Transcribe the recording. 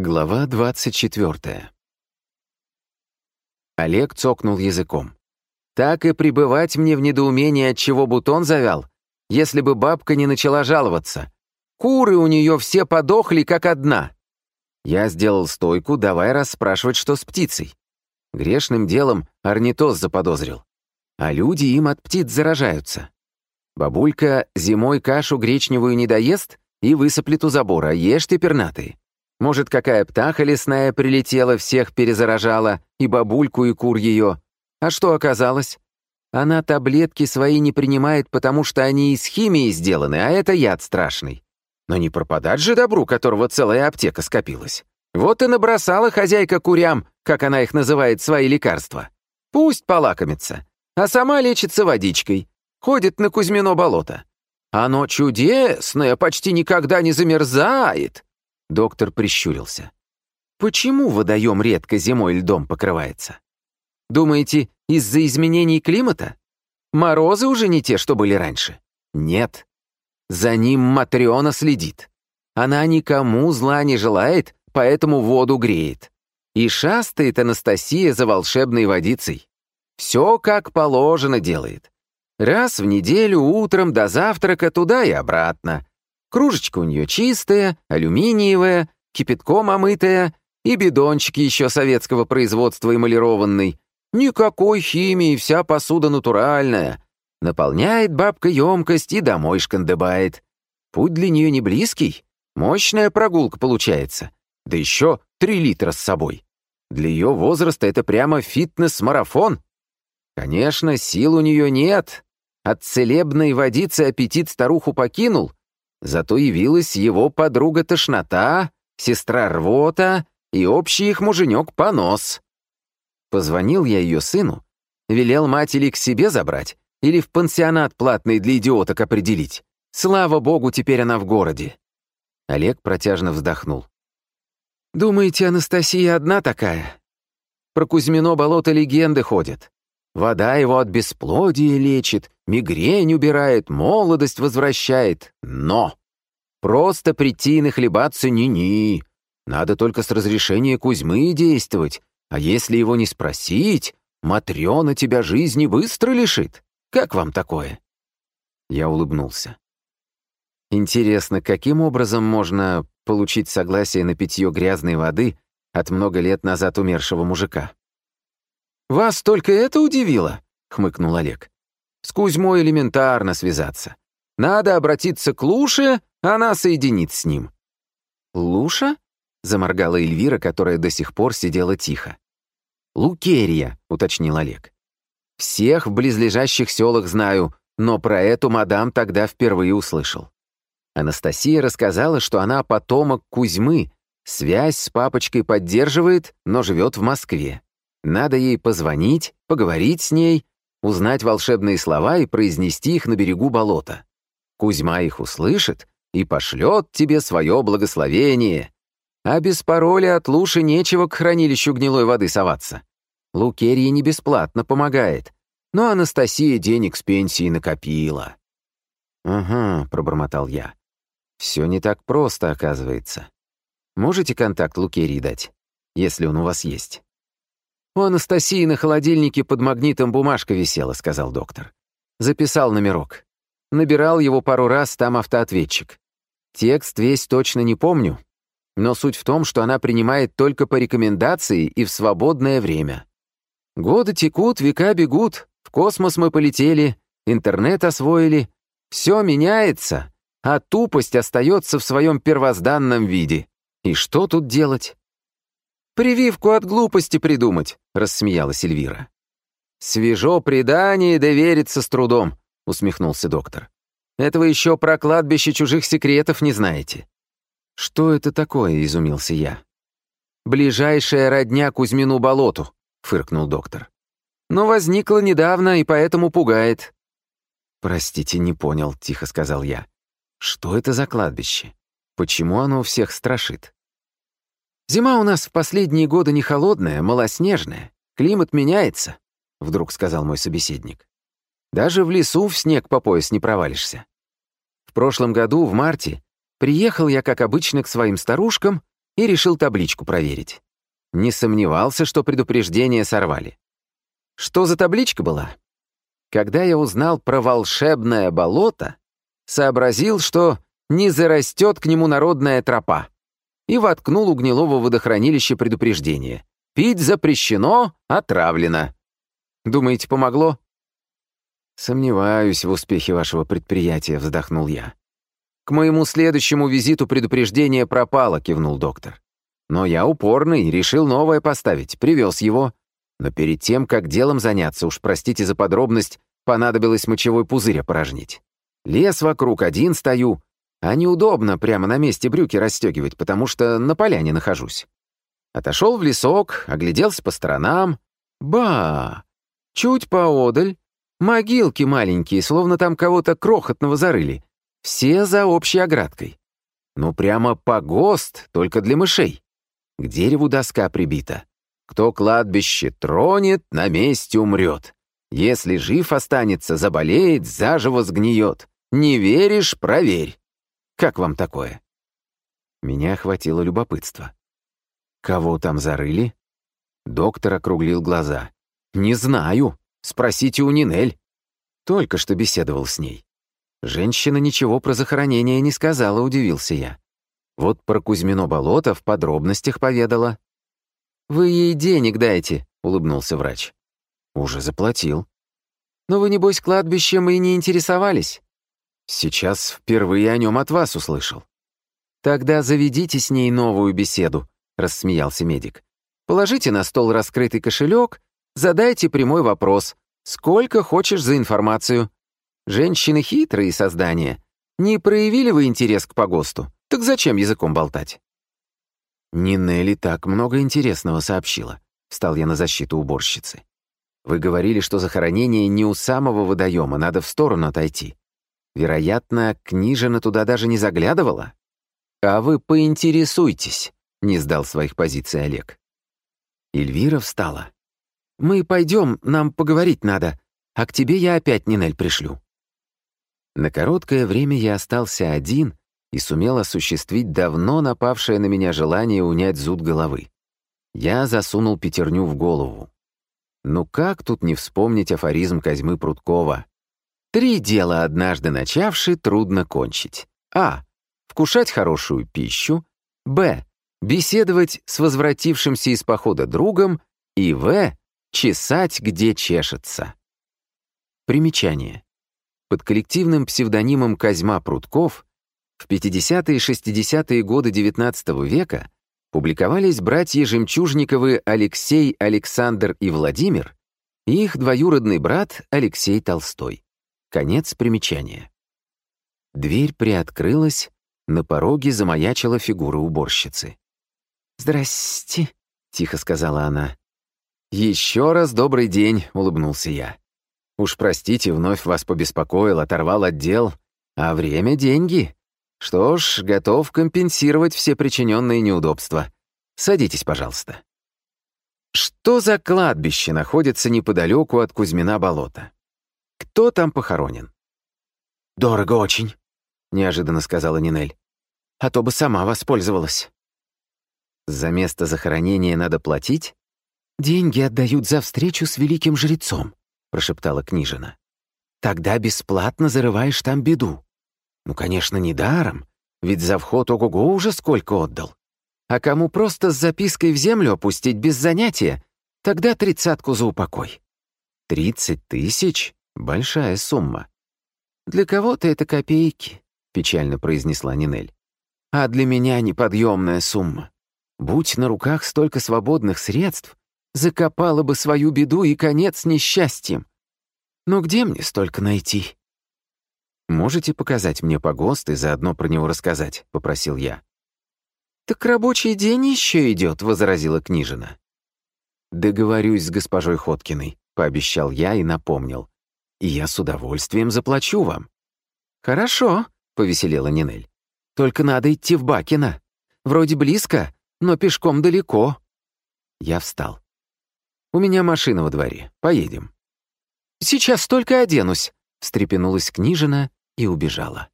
Глава 24. Олег цокнул языком. Так и пребывать мне в недоумении, от чего бутон завял, если бы бабка не начала жаловаться. Куры у нее все подохли, как одна. Я сделал стойку, давай расспрашивать, что с птицей. Грешным делом орнитоз заподозрил. А люди им от птиц заражаются. Бабулька зимой кашу гречневую не доест и высыплет у забора, ешь ты пернатые. Может, какая птаха лесная прилетела, всех перезаражала, и бабульку, и кур ее. А что оказалось? Она таблетки свои не принимает, потому что они из химии сделаны, а это яд страшный. Но не пропадать же добру, которого целая аптека скопилась. Вот и набросала хозяйка курям, как она их называет, свои лекарства. Пусть полакомится. А сама лечится водичкой. Ходит на Кузьмино болото. Оно чудесное, почти никогда не замерзает. Доктор прищурился. «Почему водоем редко зимой льдом покрывается? Думаете, из-за изменений климата? Морозы уже не те, что были раньше? Нет. За ним Матриона следит. Она никому зла не желает, поэтому воду греет. И шастает Анастасия за волшебной водицей. Все как положено делает. Раз в неделю утром до завтрака туда и обратно. Кружечка у нее чистая, алюминиевая, кипятком омытая и бидончик еще советского производства эмалированный. Никакой химии, вся посуда натуральная. Наполняет бабка емкость и домой шкандыбает. Путь для нее не близкий, мощная прогулка получается. Да еще три литра с собой. Для ее возраста это прямо фитнес-марафон. Конечно, сил у нее нет. От целебной водицы аппетит старуху покинул, Зато явилась его подруга-тошнота, сестра рвота и общий их муженек понос. Позвонил я ее сыну, велел матери к себе забрать или в пансионат платный для идиоток определить. Слава богу, теперь она в городе. Олег протяжно вздохнул. «Думаете, Анастасия одна такая? Про Кузьмино болото легенды ходят. Вода его от бесплодия лечит, мигрень убирает, молодость возвращает. Но! Просто прийти и нахлебаться ни-ни. Надо только с разрешения Кузьмы действовать. А если его не спросить, Матрёна тебя жизни быстро лишит. Как вам такое?» Я улыбнулся. Интересно, каким образом можно получить согласие на питье грязной воды от много лет назад умершего мужика? «Вас только это удивило?» — хмыкнул Олег. «С Кузьмой элементарно связаться. Надо обратиться к Луше, она соединит с ним». «Луша?» — заморгала Эльвира, которая до сих пор сидела тихо. «Лукерия», — уточнил Олег. «Всех в близлежащих селах знаю, но про эту мадам тогда впервые услышал». Анастасия рассказала, что она потомок Кузьмы, связь с папочкой поддерживает, но живет в Москве. Надо ей позвонить, поговорить с ней, узнать волшебные слова и произнести их на берегу болота. Кузьма их услышит и пошлет тебе свое благословение. А без пароля от Луши нечего к хранилищу гнилой воды соваться. Лукерья не бесплатно помогает, но Анастасия денег с пенсии накопила. «Ага», — пробормотал я. «Все не так просто, оказывается. Можете контакт Лукерии дать, если он у вас есть?» «У Анастасии на холодильнике под магнитом бумажка висела», — сказал доктор. Записал номерок. Набирал его пару раз, там автоответчик. Текст весь точно не помню, но суть в том, что она принимает только по рекомендации и в свободное время. Годы текут, века бегут, в космос мы полетели, интернет освоили. Все меняется, а тупость остается в своем первозданном виде. И что тут делать? «Прививку от глупости придумать», — рассмеялась Эльвира. «Свежо предание, довериться с трудом», — усмехнулся доктор. «Этого еще про кладбище чужих секретов не знаете». «Что это такое?» — изумился я. «Ближайшая родня Кузьмину болоту», — фыркнул доктор. «Но возникла недавно и поэтому пугает». «Простите, не понял», — тихо сказал я. «Что это за кладбище? Почему оно всех страшит?» «Зима у нас в последние годы не холодная, малоснежная. Климат меняется», — вдруг сказал мой собеседник. «Даже в лесу в снег по пояс не провалишься. В прошлом году, в марте, приехал я, как обычно, к своим старушкам, и решил табличку проверить. Не сомневался, что предупреждение сорвали. Что за табличка была? Когда я узнал про волшебное болото, сообразил, что не зарастет к нему народная тропа, и воткнул у гнилого водохранилища предупреждение. Пить запрещено, отравлено. Думаете, помогло? Сомневаюсь в успехе вашего предприятия, вздохнул я. К моему следующему визиту предупреждение пропало, кивнул доктор. Но я упорный, решил новое поставить, привез его. Но перед тем, как делом заняться, уж простите за подробность, понадобилось мочевой пузырь опорожнить. Лес вокруг, один стою, а неудобно прямо на месте брюки расстегивать, потому что на поляне нахожусь. Отошел в лесок, огляделся по сторонам. Ба! Чуть поодаль. Могилки маленькие, словно там кого-то крохотного зарыли. Все за общей оградкой. Ну прямо погост, только для мышей. К дереву доска прибита. Кто кладбище тронет, на месте умрет. Если жив останется, заболеет, заживо сгниет. Не веришь — проверь. Как вам такое?» Меня охватило любопытство. «Кого там зарыли?» Доктор округлил глаза. «Не знаю. Спросите у Нинель». Только что беседовал с ней. Женщина ничего про захоронение не сказала, удивился я. Вот про Кузьмино болото в подробностях поведала. «Вы ей денег дайте», — улыбнулся врач. «Уже заплатил». «Но вы, небось, кладбищем и не интересовались?» «Сейчас впервые о нем от вас услышал». «Тогда заведите с ней новую беседу», — рассмеялся медик. «Положите на стол раскрытый кошелек, задайте прямой вопрос. Сколько хочешь за информацию? Женщины хитрые создания. Не проявили вы интерес к погосту? Так зачем языком болтать?» «Нинелли так много интересного сообщила», — встал я на защиту уборщицы. «Вы говорили, что захоронение не у самого водоема, надо в сторону отойти. Вероятно, книжина туда даже не заглядывала?» «А вы поинтересуйтесь», — не сдал своих позиций Олег. Эльвира встала. «Мы пойдем, нам поговорить надо, а к тебе я опять Нинель пришлю». На короткое время я остался один и сумел осуществить давно напавшее на меня желание унять зуд головы. Я засунул пятерню в голову. Ну как тут не вспомнить афоризм Козьмы Прудкова? Три дела, однажды начавши, трудно кончить. А. Вкушать хорошую пищу. Б. Беседовать с возвратившимся из похода другом. И В. Чесать, где чешется. Примечание. Под коллективным псевдонимом Козьма Прудков в 50-е и 60-е годы XIX века публиковались братья Жемчужниковы Алексей, Александр и Владимир и их двоюродный брат Алексей Толстой. Конец примечания. Дверь приоткрылась, на пороге замаячила фигура уборщицы. «Здрасте», — тихо сказала она. «Еще раз добрый день», — улыбнулся я. «Уж простите, вновь вас побеспокоил, оторвал отдел, а время — деньги. Что ж, готов компенсировать все причиненные неудобства. Садитесь, пожалуйста. Что за кладбище находится неподалеку от Кузьмина болота? Кто там похоронен? «Дорого очень», — неожиданно сказала Нинель. «А то бы сама воспользовалась». «За место захоронения надо платить?» «Деньги отдают за встречу с великим жрецом», — прошептала княжина. «Тогда бесплатно зарываешь там беду. Ну, конечно, не даром, ведь за вход ого-го уже сколько отдал. А кому просто с запиской в землю опустить без занятия, тогда тридцатку за упокой. Тридцать тысяч — большая сумма. Для кого-то это копейки, — печально произнесла Нинель. А для меня неподъемная сумма. Будь на руках столько свободных средств, закопала бы свою беду и конец несчастьем. Но где мне столько найти? «Можете показать мне погост и заодно про него рассказать?» — попросил я. «Так рабочий день еще идет», — возразила княжина. «Договорюсь с госпожой Хоткиной», — пообещал я и напомнил. «И я с удовольствием заплачу вам». «Хорошо», — повеселела Нинель. «Только надо идти в Бакино. Вроде близко, но пешком далеко». Я встал. «У меня машина во дворе. Поедем». «Сейчас только оденусь», — встрепенулась княжина и убежала.